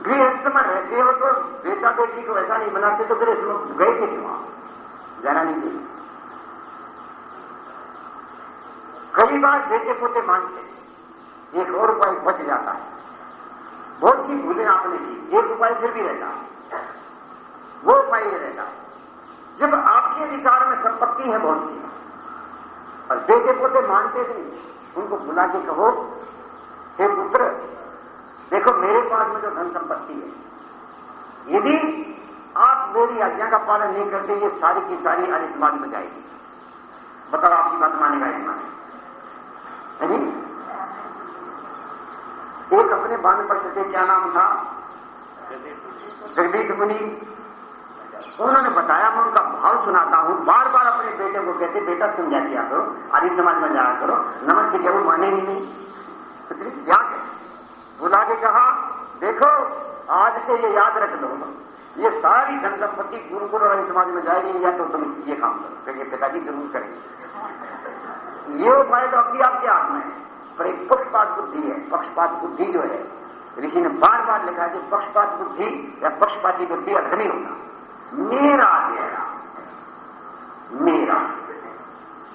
गृहस्थ में रहते हो तो बेटा बेटी को ऐसा नहीं बनाते तो फिर इसमें गए थे क्यों जाना नहीं चाहिए। बार बेटे पोते मानते। एक और उपाय बच जाता है। बहुत सी भूलें आपने की एक उपाय फिर भी रहता वो उपाय ये रहता जब आपके अधिकार में संपत्ति है बहुत सी, और बेटे पोते मानते नहीं, उनको बुला के कहो, हे पुत्र, देखो मेरे पास में जो धन संपत्ति है यदि आप मेरी आज्ञा का पालन नहीं करते, ये सारी की सारी समाज में जाएगी। बताओ आपकी बात मानेगा नहीं माने नहीं। एक अपने बान पर थे क्या नाम था? जगदीश मुनि। उन्होंने बताया, मैं उनका भाव सुनाता हूँ। बार बार अपने बेटे को कहते, बेटा जा किया करो? आदि समाज में जाया करो। नमक की ज़रूर माने ही नहीं। क्या बुला के कहा, देखो, आज से ये याद रख दो। ये सारी धन संपत्ति गुरुकुल और समाज में जाएगी, या तो तुम ये काम करो। क्योंकि पिताजी ज़रूर करेंगे। ये उपाय तो अपनी आपके हाथ में है? पर एक पक्षपात बुद्धि है। पक्षपात बुद्धि जो है, ऋषि ने बार बार लिखा कि पक्षपात बुद्धि या पक्षपाती बुद्धि नहीं होता मेरा मेरा। मेरा।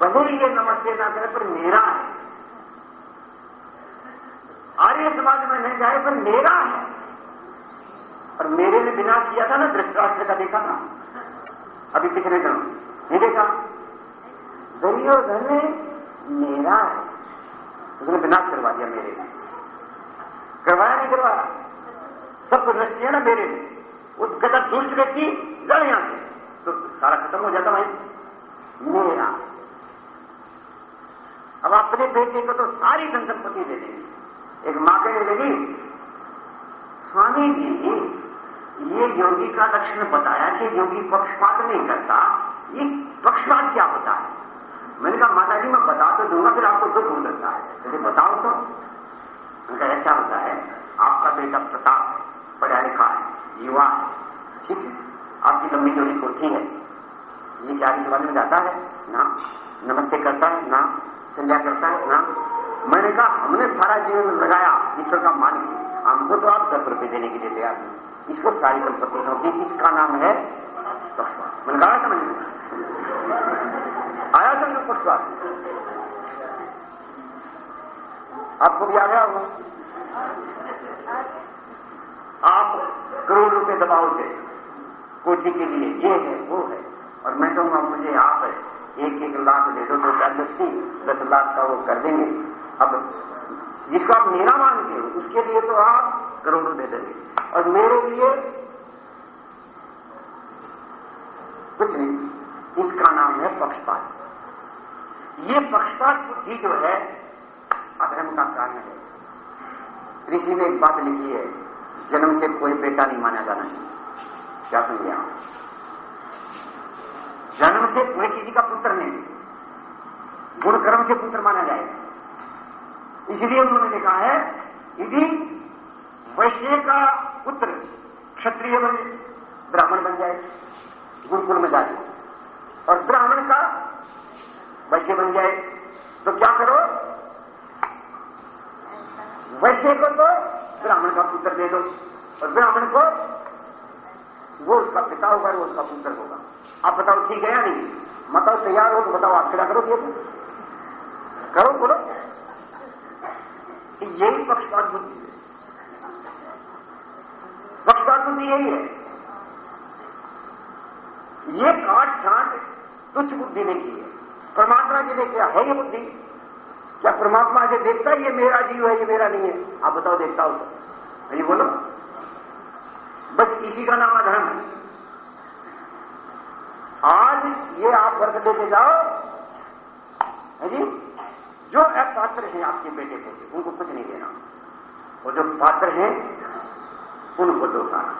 भले ही ये नमस्ते ना करे, पर मेरा है। आर्य समाज में नहीं जाए, पर मेरा है। और मेरे ने विनाश किया था ना दृष्टराष्ट्र का देखा था। अभी पिछले दिन नहीं देखा। दुर्योधन ने मेरा? है उसने विनाश करवा दिया मेरे ने करवाया नहीं करवाया? सब कुछ नष्ट किया ना मेरे ने उस गदा दुष्ट व्यक्ति जड़ यहाँ से। तो सारा खत्म हो जाता भाई। मेरा। अब अपने बेटे को तो सारी धन संपत्ति दे देंगे एक माँ कहने लगी, स्वामी जी, ये योगी का लक्षण बताया कि योगी पक्षपात नहीं करता। ये पक्षपात क्या होता है? मैंने कहा माता जी मैं बता तो दूँगा, फिर आपको दुख हो सकता है। तो बताओ तो। उनका ऐसा होता है, आपका बेटा प्रताप पढ़ा लिखा है, युवा है, ठीक है? आपकी लंबी जोड़ी कोठी है, ये क्या के में जाता है? ना नमस्ते करता है ना संध्या करता है ना मैंने कहा, हमने सारा जीवन लगाया ईश्वर का मालिक। हमको तो आप दस रुपए देने के लिए तैयार हैं। इसको सारी संपत्ति होगी इसका नाम है मैंने कहा समझ आया समझ पक्षपात आपको भी आ गया होगा आप करोड़ रुपए से कोठी के लिए ये है, वो है। और मैं कहूँगा, मुझे आप एक एक लाख दे दो दो चार व्यक्ति दस लाख का वो कर देंगे। अब जिसको आप मेरा मानते हो, उसके लिए तो आप करोड़ों दे देंगे। और मेरे लिए कुछ नहीं। इसका नाम है पक्षपात। ये पक्षपात बुद्धि जो है, अधर्म का कारण है। ऋषि ने एक बात लिखी है, जन्म से कोई बेटा नहीं माना जाना चाहिए। क्या समझे आप? जन्म से कोई किसी का पुत्र नहीं, गुण कर्म से पुत्र माना जाएगा इसलिए उन्होंने लिखा है, यदि वैश्य का पुत्र क्षत्रिय बने, ब्राह्मण बन जाए, गुरुकुल में जाए, और ब्राह्मण का वैश्य बन जाए तो क्या करो? वैसे को तो ब्राह्मण का पुत्र दे दो। और ब्राह्मण को, वो उसका पिता होगा वो उसका पुत्र होगा। आप बताओ ठीक है या नहीं? बताओ तैयार हो तो बताओ, आप क्या करोगे? करो, बोलो। यही पक्षपात बुद्धि है। पक्षपात बुद्धि यही है। ये काट छाट तुच्छ बुद्धि ने की है। परमात्मा जी ने क्या? है ये बुद्धि क्या परमात्मा से देखता है, ये मेरा जीव है, ये मेरा नहीं है? आप बताओ, देखता हो तो। ये बोलो। बस इसी का नाम अधर्म है। आज ये आप वर्ग देते जाओ। है जी, जो अपात्र हैं आपके बेटे को, उनको कुछ नहीं देना। और जो पात्र हैं, उनको दोषाना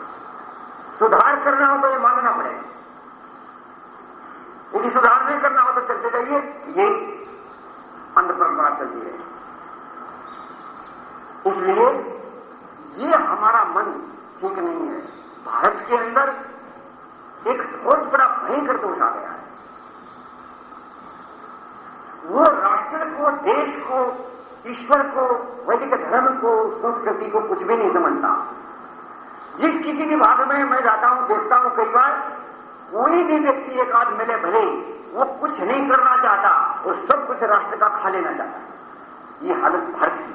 सुधार करना हो तो ये मानना पड़ेगा। यदि सुधार नहीं करना हो तो चलते जाइए। ये अंध परंपरा चलती है। इसलिए ये हमारा मन ठीक नहीं है। भारत के अंदर एक बहुत बड़ा भयंकर दोष आ गया है। वो राष्ट्र को, देश को, ईश्वर को, वैदिक धर्म को, संस्कृति को कुछ भी नहीं समझता। जिस किसी भी भाग में मैं जाता हूँ, देखता हूँ, कई बार कोई भी व्यक्ति एक आध मिले भले, वो कुछ नहीं करना चाहता और सब कुछ राष्ट्र का खा लेना चाहता ये हालत भारत की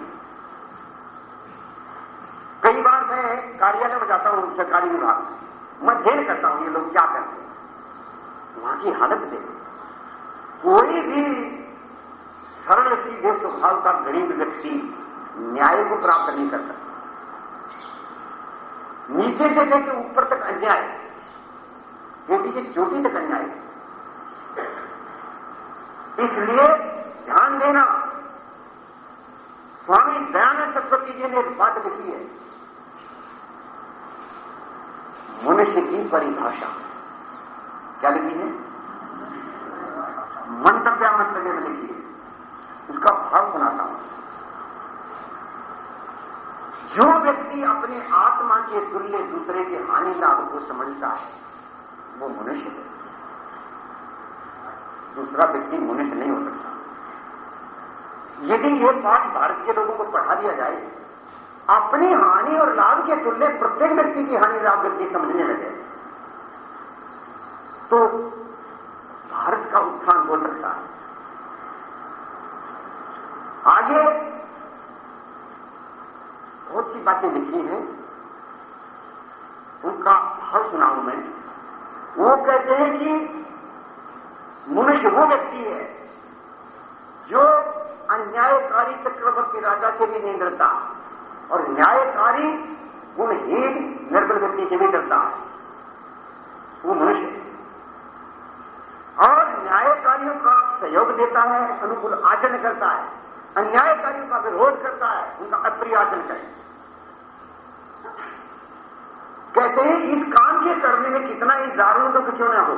कई बार मैं कार्यालय में जाता हूँ, सरकारी विभाग मैं। देर करता हूँ, ये लोग क्या करते हैं? वहाँ की हालत देख। कोई भी सरल, सीधे स्वभाव का गरीब व्यक्ति न्याय को प्राप्त नहीं कर सकता नीचे से लेकर ऊपर तक अन्याय। चोटी से चोटी तक अन्याय इसलिए ध्यान देना। स्वामी दयानंद सरस्वती जी ने एक बात लिखी है। मनुष्य की परिभाषा। क्या लिखी है? मंतव्य मंतव्य में लिखी है? उसका भाव सुनाता हूँ। जो व्यक्ति अपने आत्मा के तुल्य दूसरे के हानि लाभ को समझता है वो मनुष्य है। दूसरा व्यक्ति मनुष्य नहीं हो सकता। यदि ये पाठ भारत के लोगों को पढ़ा दिया जाए, अपनी हानि और लाभ के तुल्य प्रत्येक व्यक्ति की हानि लाभ व्यक्ति समझने लगे तो भारत का उत्थान हो सकता है। आगे बहुत सी बातें लिखी हैं। उनका भाव सुनाऊं मैं वो कहते हैं कि मनुष्य वो व्यक्ति है जो अन्यायकारी चक्रवर्ती राजा से भी नहीं डरता और न्यायकारी गुणहीन, निर्बल व्यक्ति से भी डरता वो मनुष्य और न्यायकारियों का सहयोग देता है, अनुकूल आचरण करता है, अन्यायकारियों का विरोध करता है, उनका अप्रिय आचरण करे। कहते करने में कितना ही दारुण दुख क्यों न हो,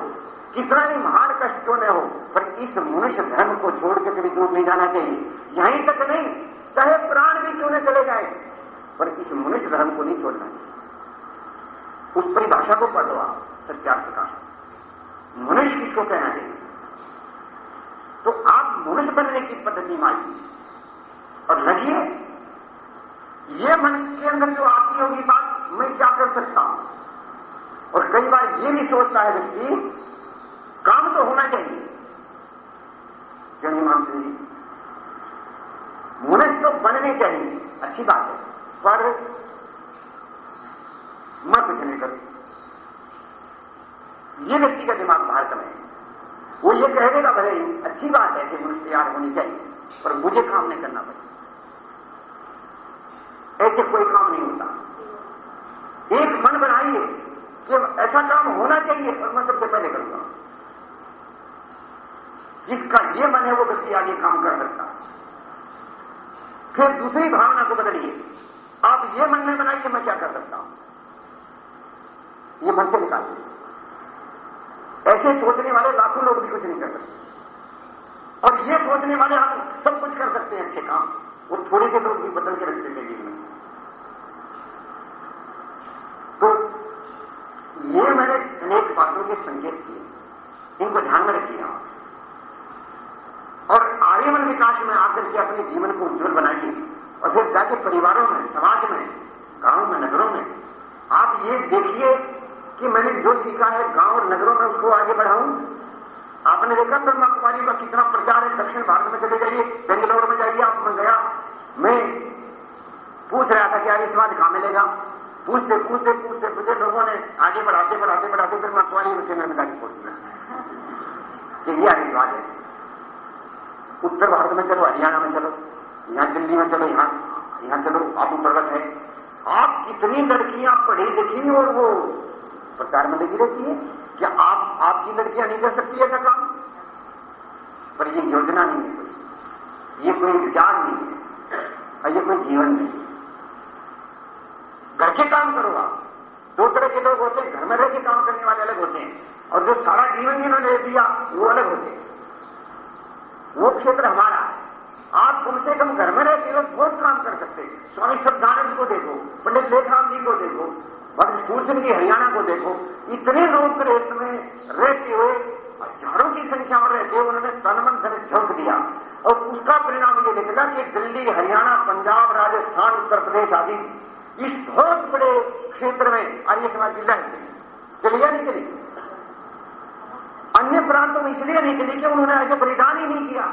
कितना ही महान कष्ट क्यों न हो, पर इस मनुष्य धर्म को छोड़ के कभी दूर नहीं जाना चाहिए। यहीं तक नहीं, चाहे प्राण भी क्यों न चले जाए, पर इस मनुष्य धर्म को नहीं छोड़ना चाहिए। उस परिभाषा को पढ़ लो आप सत्यार्थ प्रकाश मनुष्य किसको कहना चाहिए? तो आप मनुष्य बनने की पद्धति मानिए। और लगिए ये मन के अंदर जो आती होगी बात, मैं क्या कर सकता हूँ? और कई बार ये भी सोचता है व्यक्ति, काम तो होना चाहिए। क्यों नहीं। मानते मनुष्य तो बनने चाहिए। अच्छी बात है। पर मत कुछ नहीं करूँ। ये व्यक्ति का दिमाग भारत में वो ये कह देगा, भले अच्छी बात है कि मनुष्य तैयार होनी चाहिए, पर मुझे काम नहीं करना पड़ेगा। ऐसे कोई काम नहीं होता। एक मन बनाइए। कि ऐसा काम होना चाहिए और मैं सबसे पहले करूँगा। जिसका ये मन है, वो व्यक्ति आगे काम कर सकता है। फिर दूसरी भावना को बदलिए। आप ये मन में बनाइए, मैं क्या कर सकता हूँ? ये मन से निकालिए। ऐसे सोचने वाले लाखों लोग भी कुछ नहीं कर सकते। और ये सोचने वाले हम सब कुछ कर सकते हैं, अच्छे काम। वो थोड़े से लोग भी बदल के रख देते जीवन में तो ये मैंने अनेक बातों के संकेत किए इनको ध्यान में रखिए आप। और आर्यमन विकास में आकर के अपने जीवन को उज्जवल बनाइए, और फिर जाके परिवारों में, समाज में, गाँव में, नगरों में, आप ये देखिए कि मैंने जो सीखा है, गाँव और नगरों में उसको आगे बढ़ाऊं। आपने देखा ब्रह्मा कुमारी का कितना प्रचार है, दक्षिण भारत में चले जाइए, बेंगलोर में जाइए, आप मैं गया। मैं पूछ रहा था कि आयुष्मान कहाँ मिलेगा? पूछते पूछते पूछते पूछते लोगों ने आगे बढ़ाते बढ़ाते बढ़ाते फिर मैं कुमारी में केंद्र में गाड़ी छोड़ दिया। कि ये आयुष्मान है। उत्तर भारत में चलो, हरियाणा में चलो, यहाँ दिल्ली में चलो, यहाँ यहाँ चलो आबू पर्वत है आप कितनी लड़कियाँ पढ़ी लिखी और वो प्रचार में लगी रहती है क्या आप, आपकी लड़कियाँ नहीं कर सकती ऐसा काम? पर ये योजना नहीं है कोई। ये कोई विचार नहीं है और ये कोई जीवन नहीं है। घर के काम करो आप। दो तरह के लोग होते हैं, घर में रह के काम करने वाले अलग होते हैं, और जो सारा जीवन जिन्होंने दिया, वो अलग होते हैं। वो क्षेत्र हमारा है। आप कम से कम घर में रहते हो बहुत काम कर सकते हैं। स्वामी श्रद्धानंद को देखो, पंडित लेखराम जी को देखो भक्त सूचन की हरियाणा को देखो, इतने लोग प्रदेश में रहते हुए, हज़ारों की संख्या में रहते हुए उन्होंने तन मन धन झोंक दिया। और उसका परिणाम ये निकला कि दिल्ली, हरियाणा, पंजाब, राजस्थान, उत्तर प्रदेश आदि इस बहुत बड़े क्षेत्र में आर्य समाज की लहर चली या नहीं चली अन्य प्रांतों में इसलिए नहीं चली कि उन्होंने ऐसे बलिदान ही नहीं किया।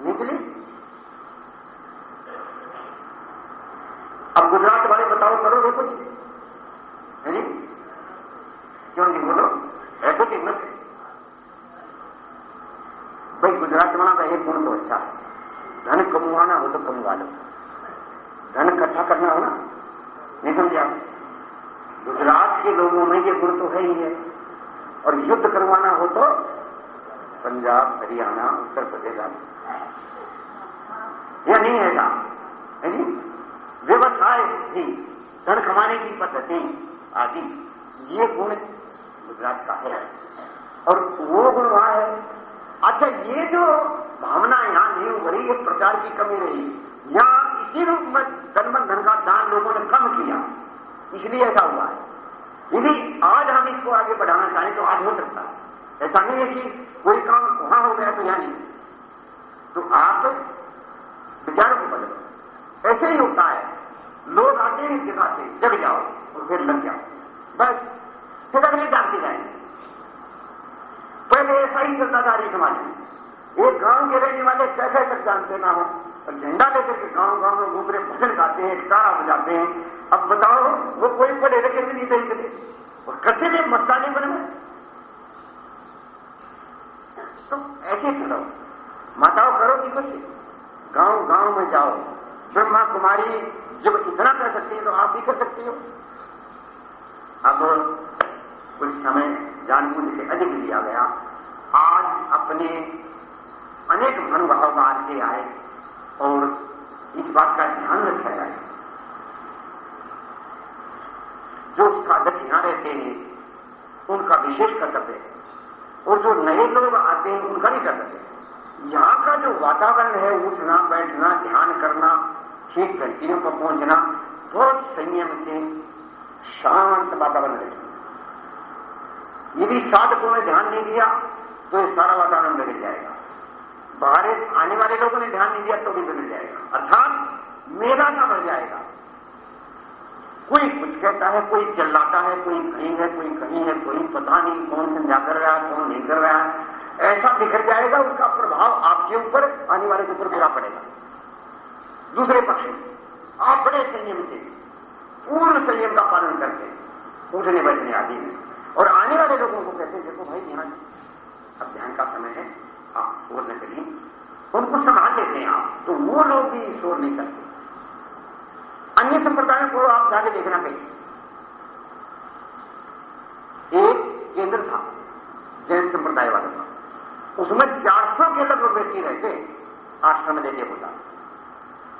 नहीं चली अब गुजरात वाले बताओ करोगे कुछ। है नहीं? क्यों नहीं बोलो? है कुछ हिम्मत भाई, गुजरात वाला का एक गुण तो अच्छा है। धन कमवाना हो तो कमवा लो। धन इकट्ठा करना हो ना? नहीं समझा? गुजरात के लोगों में ये गुण तो है ही है। और युद्ध करवाना हो तो पंजाब, हरियाणा, उत्तर प्रदेश आदि। यह नहीं है है जी व्यवसाय भी, धन कमाने की पद्धति आदि, ये गुण गुजरात का है। और वो गुण वहाँ है। अच्छा ये जो भावना यहाँ नहीं उभरी ये प्रचार की कमी रही। रूप में धनबंधन का दान लोगों ने कम किया। इसलिए ऐसा हुआ है। यदि आज हम इसको आगे बढ़ाना चाहें तो आज हो सकता है। ऐसा नहीं है कि कोई काम वहाँ हो गया तो यहाँ नहीं। तो आप विचारों को बदलो। ऐसे ही होता है। लोग आते हैं सिखाते जग जाओ और फिर लग जाओ। बस। फिर अगले जानते जाएँगे पहले ऐसा ही चलता था समाज में। एक गाँव के रहने वाले कैसे तक जानते ना हो। और झंडा लेकर के गाँव गाँव में घूम रहे भजन गाते हैं तारा बजाते हैं। अब बताओ, वो कोई पढ़े लिखे भी नहीं थे और करते थे मस्ताने बने में तो ऐसे करो माताओं, करो कि कुछ। गाँव गाँव में जाओ। ब्रह्मा कुमारी जब इतना कर सकती है तो आप भी कर सकती हो। अब कुछ समय जानबूझ से अधिक लिया गया। आज अपने अनेक मनोभाव बाहर से आए। और इस बात का ध्यान रखा जाए। जो साधक यहाँ रहते हैं उनका विशेष कर्तव्य है। और जो नए लोग आते हैं, उनका भी कर्तव्य है। यहाँ का जो वातावरण है, उठना, बैठना, ध्यान करना, ठीक घंटियों पर पहुँचना, बहुत संयम से शांत वातावरण रहता यदि साधकों ने ध्यान नहीं दिया तो ये सारा वातावरण बिगड़ जाएगा। बाहर आने वाले लोगों ने ध्यान नहीं दिया तो भी बिगड़ जाएगा। अर्थात मेरा ना बढ़ जाएगा। कोई कुछ कहता है, कोई चिल्लाता है, कोई कहीं है, कोई कहीं है, कोई पता नहीं कौन समझा कर रहा है, कौन नहीं कर रहा है। ऐसा बिखर जाएगा, उसका प्रभाव आपके ऊपर, आने वाले के ऊपर बुरा पड़ेगा। दूसरे पक्ष आप बड़े संयम से, पूर्ण संयम का पालन करके, उठने बैठने आदि और आने वाले लोगों को कहते हैं, देखो भाई, यहाँ अब ध्यान का समय है आप शोर न करिए उनको संभाल लेते हैं आप। तो वो लोग भी शोर नहीं करते। अन्य संप्रदायों को आप जाके देखना कहीं। एक केंद्र था, जैन संप्रदाय वाले का उसमें 400 के लगभग व्यक्ति रहते, आश्रम देते होता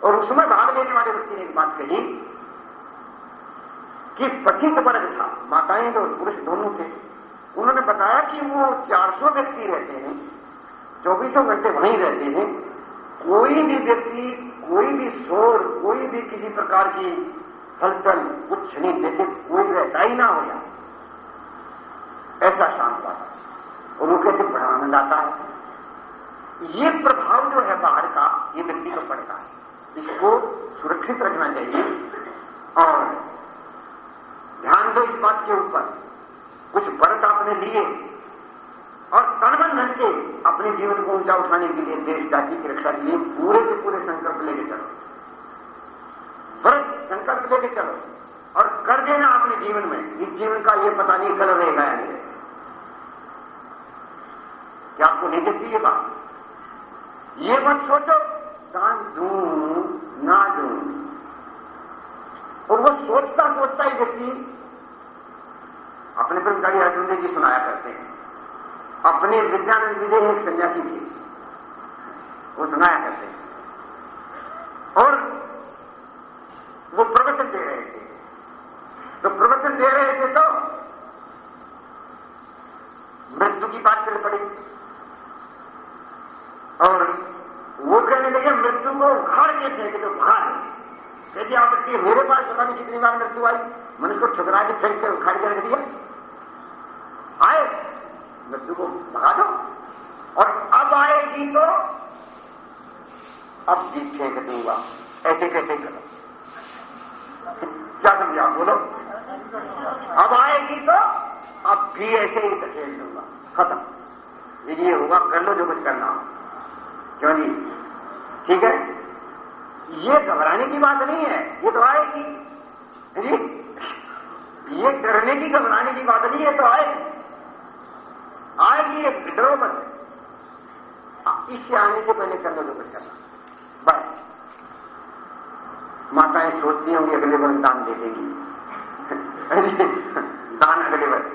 और उसमें भाग लेने वाले व्यक्ति ने एक बात कही कि पचित वर्ग था, माताएँ और पुरुष दोनों थे। उन्होंने बताया कि वो 400 व्यक्ति रहते हैं। चौबीसों घंटे वहीं रहते हैं। कोई भी व्यक्ति, कोई भी शोर, कोई भी किसी प्रकार की हलचल कुछ नहीं जैसे कोई रहता ही ना हो जाए ऐसा शांत बात और वो कहते बड़ा आनंद आता है। ये प्रभाव जो है बाहर का, ये व्यक्ति को पड़ता है। इसको सुरक्षित रखना चाहिए। और ध्यान दो इस बात के ऊपर। कुछ व्रत आपने लिए। और तनमन धन के अपने जीवन को ऊँचा उठाने के लिए देश जाति की रक्षा के लिए पूरे के पूरे संकल्प लेके चलो। व्रत, संकल्प लेके चलो। और कर देना अपने जीवन में। इस जीवन का ये पता नहीं कल रहेगा या नहीं क्या आपको नहीं देखती ये बात? ये मत सोचो, दान दू, ना दू। और वो सोचता सोचता ही व्यक्ति अपने ब्रह्मचारी अर्जुन जी सुनाया करते हैं। अपने विद्यानंद विजय एक सन्यासी थे। वो सुनाया करते हैं। और वो प्रवचन दे रहे थे। तो प्रवचन दे रहे थे तो मृत्यु की बात चल पड़ी। और वो कहने लगे, मृत्यु को उखाड़ के फेंके तो कैसी आपत्ति है मेरे पास पता नहीं कितनी बार मृत्यु आई। मैंने उसको ठुकरा के फेंक कर उखाड़ के रख दिया मृत्यु को भगा दो। और अब आएगी तो अब भी फेंक दूँगा ऐसे कैसे करो? क्या समझा बोलो? अब आएगी तो अब भी ऐसे ही धकेल दूँगा खत्म। ये होगा कर लो जो कुछ करना हो। क्यों जी? ठीक है? ये घबराने की बात नहीं है। ये तो आएगी। जी ये डरने की घबराने की बात नहीं है तो आएगी। आएगी एक विद्रोह मत इससे आने से पहले जो कुछ करना बस। माताएँ सोचती होंगी अगले वर्ष दान दे देंगी। दान अगले वर्ष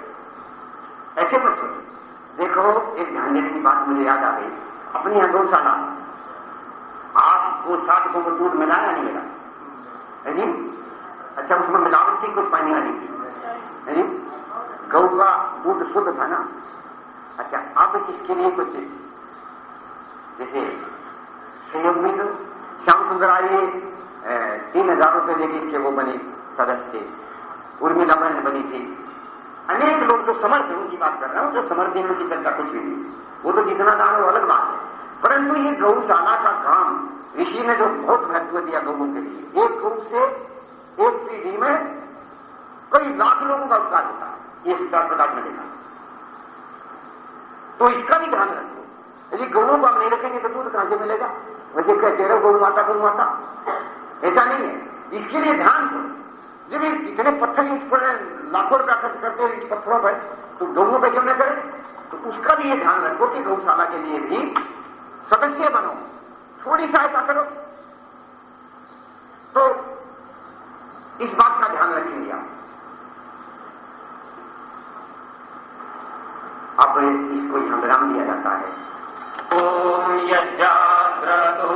ऐसे मत सोचो। देखो, एक ध्यान देने की बात मुझे याद आ गई। अपनी यहाँ गौशाला आप वो साठ को दूध मिलाया नहीं मिला है जी? अच्छा उसमें मिलावट थी, कुछ पानी वाली थी है जी? गौ का दूध शुद्ध था ना? अच्छा अब इसके लिए कुछ जैसे सहयोग में तो श्याम सुंदर आइए तीन हज़ार रुपए देके इसके वो बने सदस्य थे, उर्मिला बहन बनी थी। अनेक लोग जो समर्थ है, उनकी बात कर रहे हैं, जो समर्थ है, उनकी चर्चा कुछ भी नहीं। वो तो जितना दान वो अलग बात है। परंतु ये गौशाला का काम ऋषि ने जो बहुत महत्व दिया लोगों के लिए। एक रूप से, एक पीढ़ी में कई लाख लोगों का उपकार होता है ये विचार प्रकाश में देखा। तो इसका भी ध्यान रखो यदि गौों को आप नहीं रखेंगे तो दूध कहाँ से मिलेगा? वैसे कहते रहो गौ माता गौ माता। ऐसा नहीं है। इसके लिए ध्यान दो। जब इतने पत्थर यूज़ पर लाखों रुपया खर्च करते हैं, इस पत्थरों पर तो गौों पर क्यों न करें? तो उसका भी ये ध्यान रखो कि गौशाला के लिए भी सदस्य बनो। थोड़ी सहायता करो। तो इस बात का ध्यान रखेंगे आप। अब इसको यहाँ विराम दिया जाता है। ओम यज्ञाग्रतो